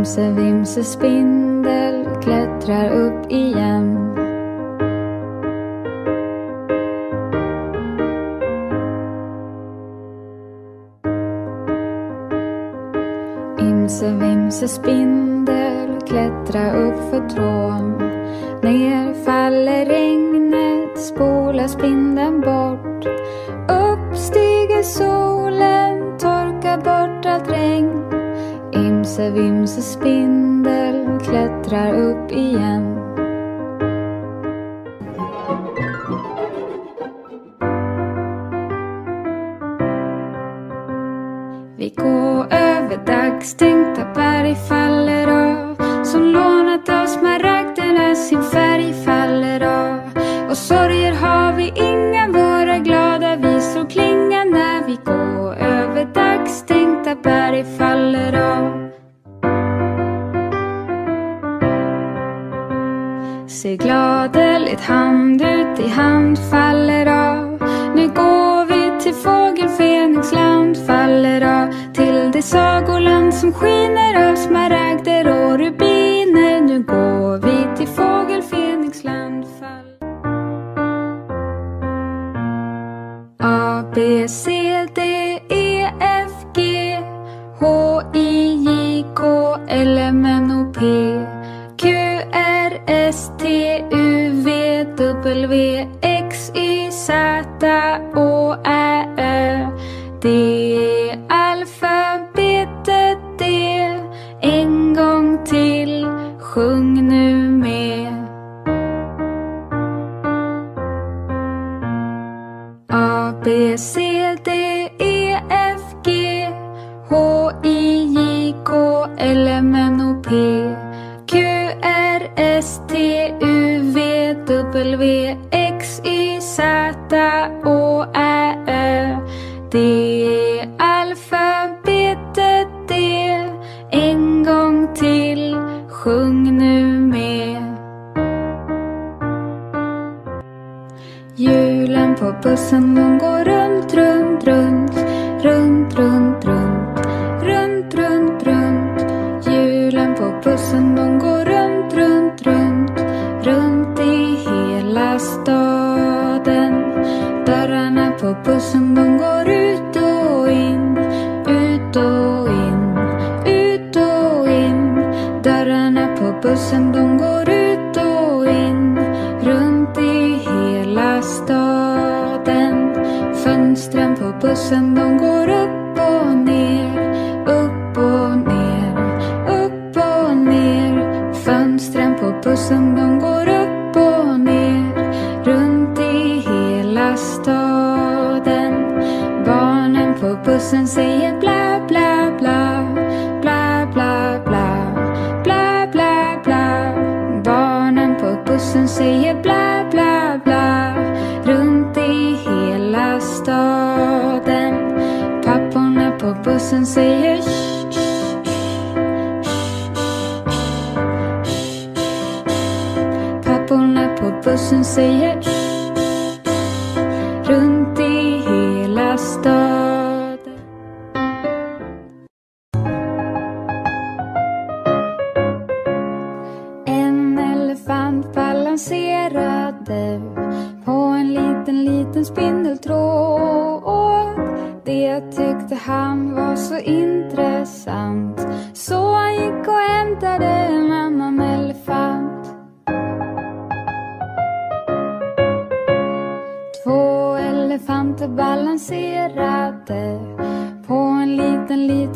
Imse vimse spindel klättrar upp igen. Imse vimse spindel klättrar upp Vi går över dagstänkta berg faller av. Som lånat av smaragderna sin färg faller av. Och sorger har vi inga, våra glada visor klingar när vi går över dagstänkta berg faller av. Se gladeligt hand ut i hand faller av. Nu går vi till fågel Fenixland till sagoland som skiner av smaragder och rubiner. Nu går vi till fågel Fenixland fall. A, B, C, D, E, F, G H, I, J, K, L, M, N, O, P Q, R, S, T, U, V, W, X, Y, Z, Å, Ä, Ö. Det till, sjung trampo puxando um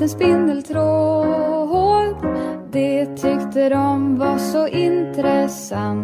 en spindeltråd. Det tyckte de var så intressant.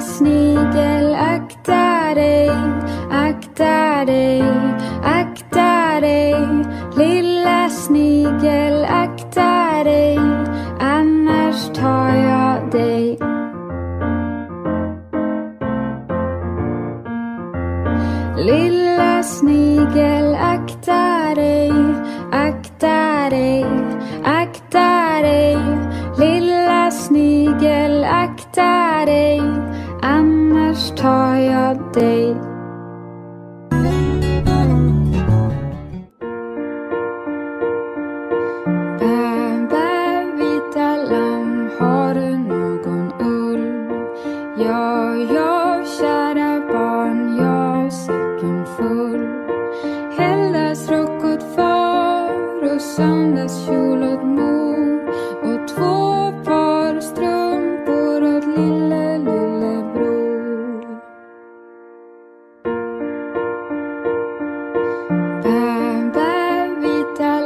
snigel, akta dig.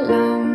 了。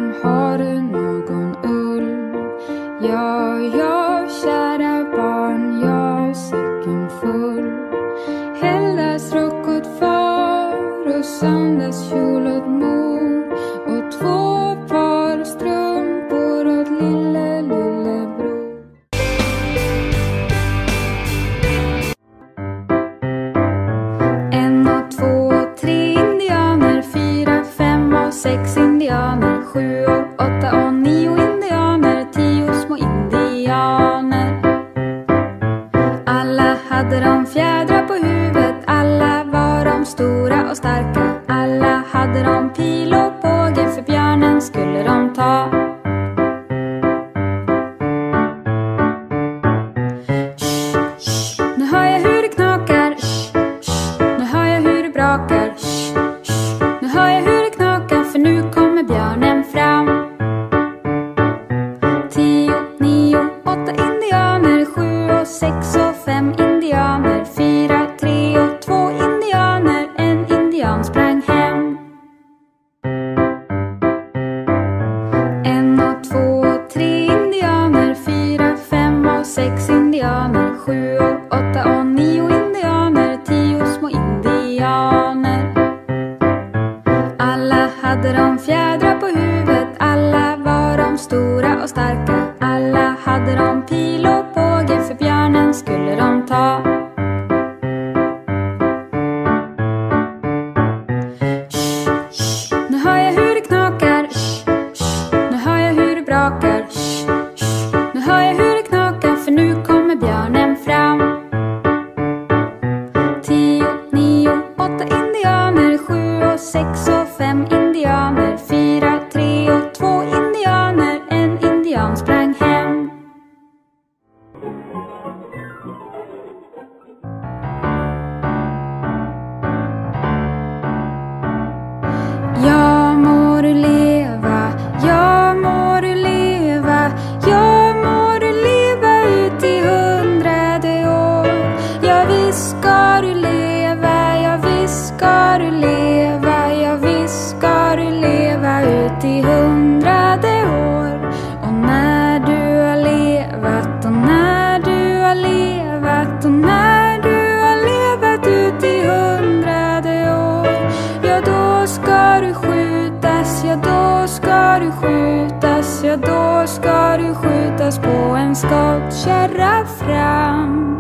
möttes på en skottkärra fram.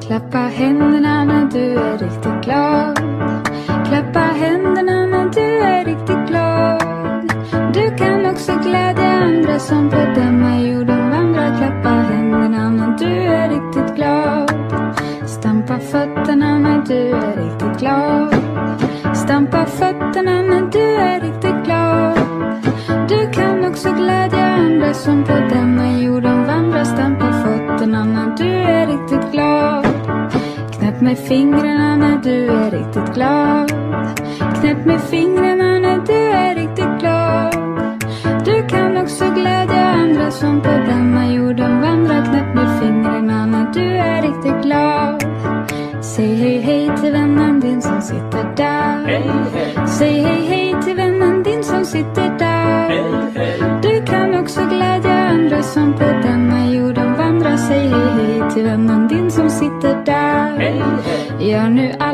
Klappa händerna när du är riktigt glad. Klappa händerna när du är riktigt glad. Du kan också glädja andra som på denna jorden vandrar. Klappa händerna när du är riktigt glad. Stampa fötterna när du är riktigt glad. Stampa fötterna när du är riktigt glad. blev som på denna jorden vandrar stampa fötterna när du är riktigt glad. Knäpp med fingrarna när du är riktigt glad. Knäpp med fingrarna I. à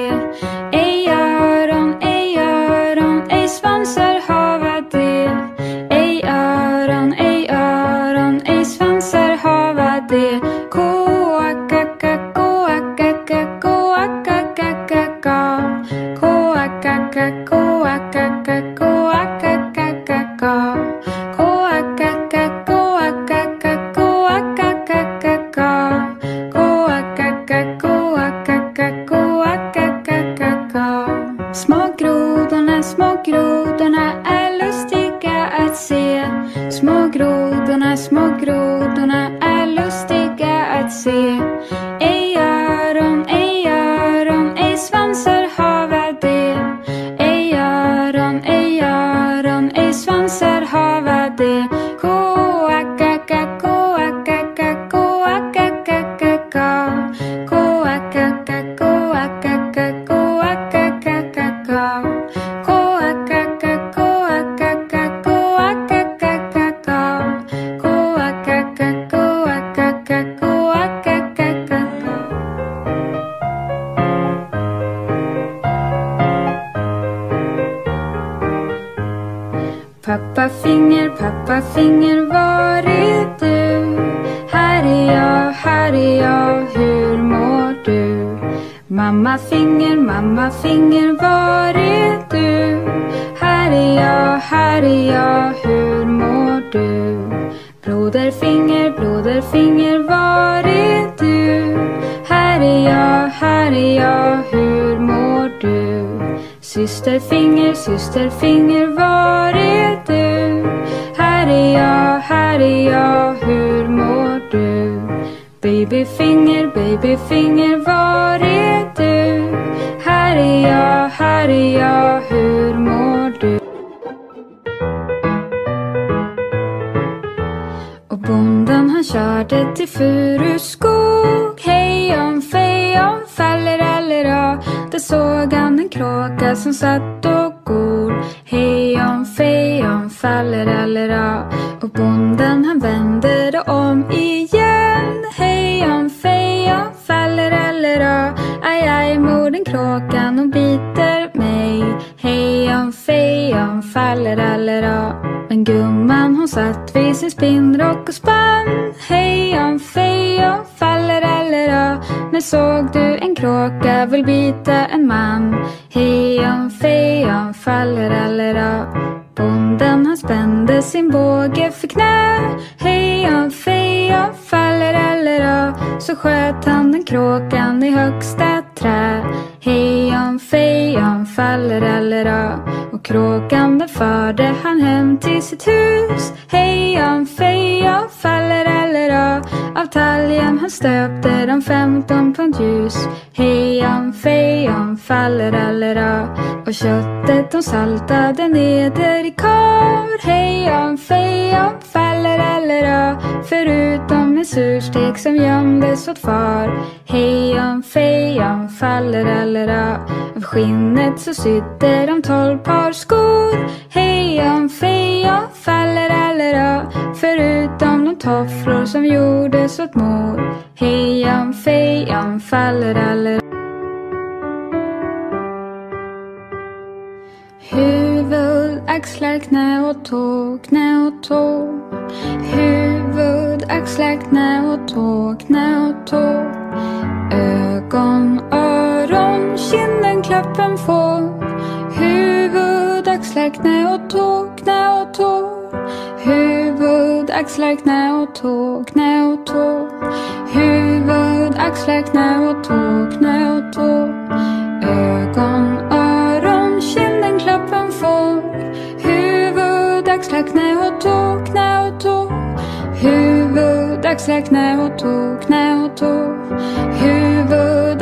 finger var är du? Här är jag, här är jag, hur mår du? Mamma finger, mamma finger furuskog Hej om fej om faller eller fallerallera Där såg han en kråka som satt och gol. Hejon fejon fallerallera Och bonden han vände det om igen. Faller eller fallerallera Aj, aj, morden kråkan och biter mig. Hejon fejon fallerallera Men gumman hon satt sin spinnrock och spann. Hejon fejon fallerallera När såg du en kråka vill bita en man? Hejon fejon fallerallera Bonden han spände sin båge för knä. Hejon fejon fallerallera Så sköt han den kråkan i högsta trä. Hejon fejon fallerallera och kråkan den förde han hem till sitt hus. Hejon faller fallerallera Av. Talgen han stöpte de femton pund ljus. Hejon fejon fallerallera Och köttet de saltade neder i kar. Hejon fejon fallerallera Förutom en surstek som gömdes åt far. Hejon fejon fallerallera Av. Skinnet så sydde de tolv par skor Hejon fejon fallerallera Förutom de tofflor som gjordes åt mor Hejon fejon fallerallera Huvud, axlar, knä och tå, knä och tå. Huvud, axlar, knä och tå, knä och tå. Ögon, öron, kinden, klappen får. Huvud, axlar, knä och tå, knä och tå. Huvud, axlar, knä och tå, knä och tå. Huvud, axlar, knä och tå, knä och tå. Ögon, öron, kinden, klappen får. Huvud, axlar, knä och tå, knä och tå. Huvud, axlar, knä och tå, knä och tå. Huvud,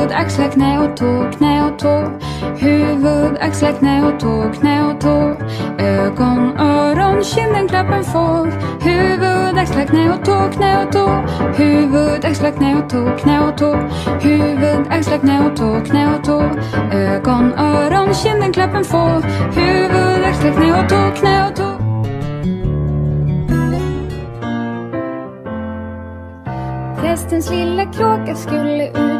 Huvud, axlar, knä och tå, knä och tå. Huvud, axlar, knä och tå, knä och tå. Ögon, öron, kinden, klappen får. Huvud, axlar, knä och tå, knä och tå. Huvud, axlar, knä och tå, knä och tå. Huvud, axlar, knä och tå, knä och tå. Ögon, öron, kinden, klappen får. Huvud, axlar, knä och tå, knä och tå. Prästens lilla kråka skulle ut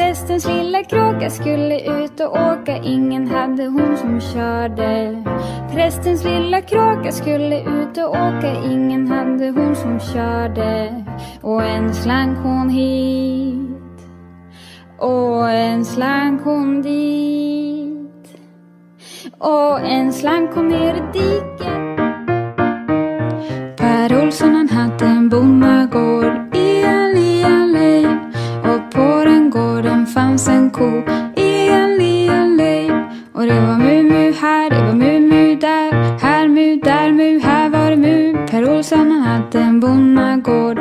Prästens lilla kråka skulle ut och åka. Ingen hade hon som körde. Prästens lilla kråka skulle ut och åka. Ingen hade hon som körde. Och en slank hon hit. Och en slank hon dit. Och en slank hon ner i diket Per Olsson han hade en bondagård fanns en ko i en liten lej och det var mu mu här, det var mu mu där. Här mu, där mu, här var det mu. Per Olsson han hade en bonnagård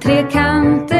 Trekanter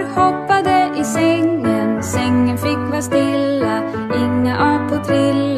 apor hoppade i sängen. Sängen fick vara stilla, inga apor trilla.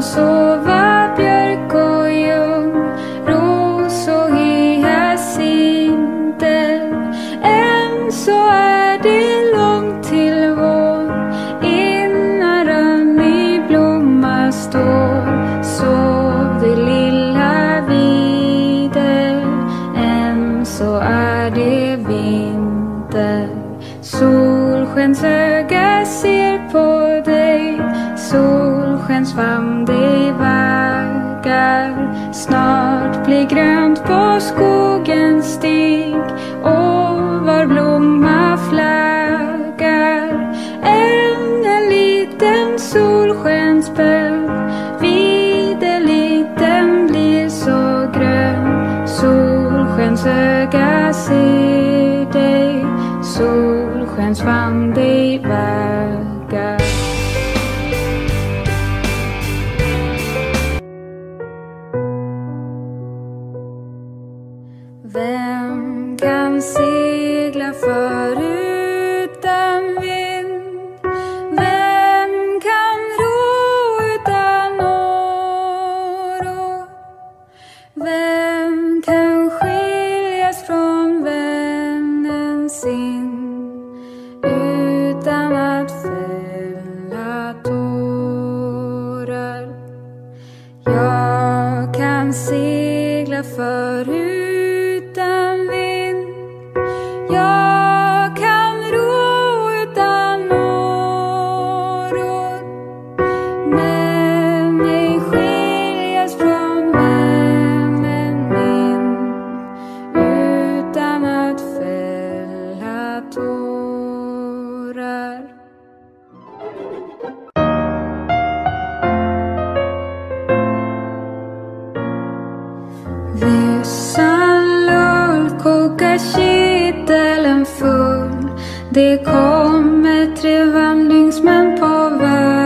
soul. from the Vega. Them can see. kommer tre vandringsmän på väg.